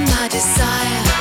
my desire.